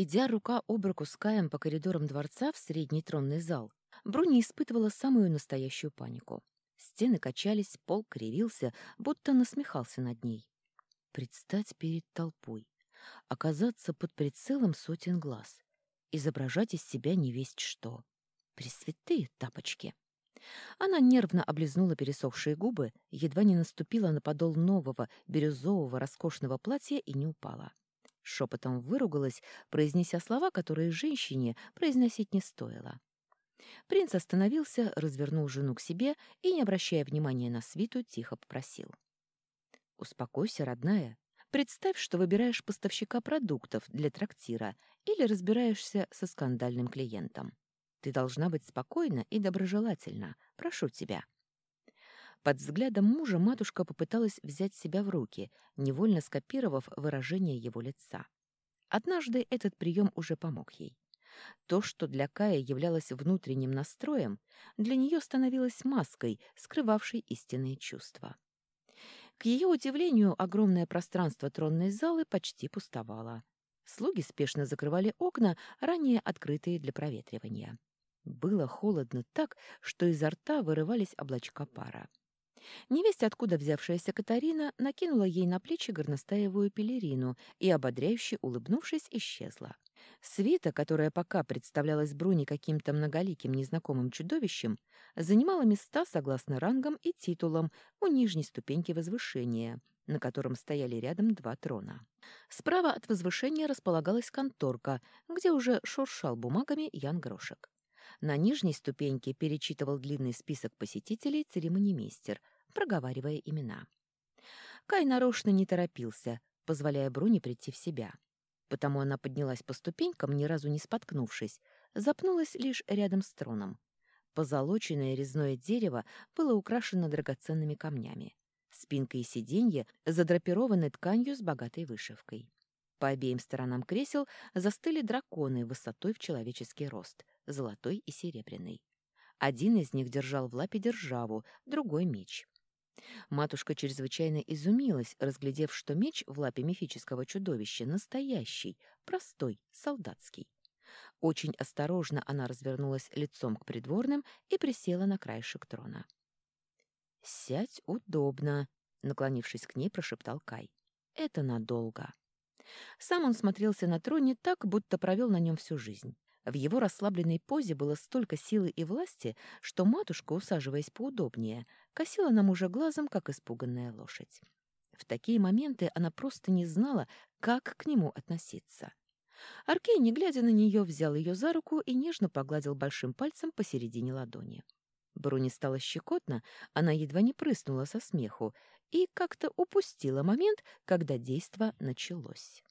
Идя рука об руку с Каем по коридорам дворца в средний тронный зал, Бруни испытывала самую настоящую панику. Стены качались, пол кривился, будто насмехался над ней. Предстать перед толпой, оказаться под прицелом сотен глаз, изображать из себя невесть что. Пресвятые тапочки! Она нервно облизнула пересохшие губы, едва не наступила на подол нового, бирюзового, роскошного платья и не упала. Шепотом выругалась, произнеся слова, которые женщине произносить не стоило. Принц остановился, развернул жену к себе и, не обращая внимания на свиту, тихо попросил. «Успокойся, родная. Представь, что выбираешь поставщика продуктов для трактира или разбираешься со скандальным клиентом. Ты должна быть спокойна и доброжелательна. Прошу тебя». Под взглядом мужа матушка попыталась взять себя в руки, невольно скопировав выражение его лица. Однажды этот прием уже помог ей. То, что для Кая являлось внутренним настроем, для нее становилось маской, скрывавшей истинные чувства. К ее удивлению, огромное пространство тронной залы почти пустовало. Слуги спешно закрывали окна, ранее открытые для проветривания. Было холодно так, что изо рта вырывались облачка пара. Невесть, откуда взявшаяся Катарина, накинула ей на плечи горностаевую пелерину и, ободряюще улыбнувшись, исчезла. Свита, которая пока представлялась Бруни каким-то многоликим незнакомым чудовищем, занимала места согласно рангам и титулам у нижней ступеньки возвышения, на котором стояли рядом два трона. Справа от возвышения располагалась конторка, где уже шуршал бумагами Ян Грошек. На нижней ступеньке перечитывал длинный список посетителей церемонимейстер, проговаривая имена. Кай нарочно не торопился, позволяя Бруни прийти в себя. Потому она поднялась по ступенькам, ни разу не споткнувшись, запнулась лишь рядом с троном. Позолоченное резное дерево было украшено драгоценными камнями. Спинка и сиденье задрапированы тканью с богатой вышивкой. По обеим сторонам кресел застыли драконы высотой в человеческий рост, золотой и серебряный. Один из них держал в лапе державу, другой — меч. Матушка чрезвычайно изумилась, разглядев, что меч в лапе мифического чудовища настоящий, простой, солдатский. Очень осторожно она развернулась лицом к придворным и присела на краешек трона. «Сядь удобно», — наклонившись к ней, прошептал Кай. «Это надолго». Сам он смотрелся на троне так, будто провел на нем всю жизнь. В его расслабленной позе было столько силы и власти, что матушка, усаживаясь поудобнее, косила на мужа глазом, как испуганная лошадь. В такие моменты она просто не знала, как к нему относиться. Аркей, не глядя на нее, взял ее за руку и нежно погладил большим пальцем посередине ладони. Бруни стало щекотно, она едва не прыснула со смеху и как-то упустила момент, когда действо началось.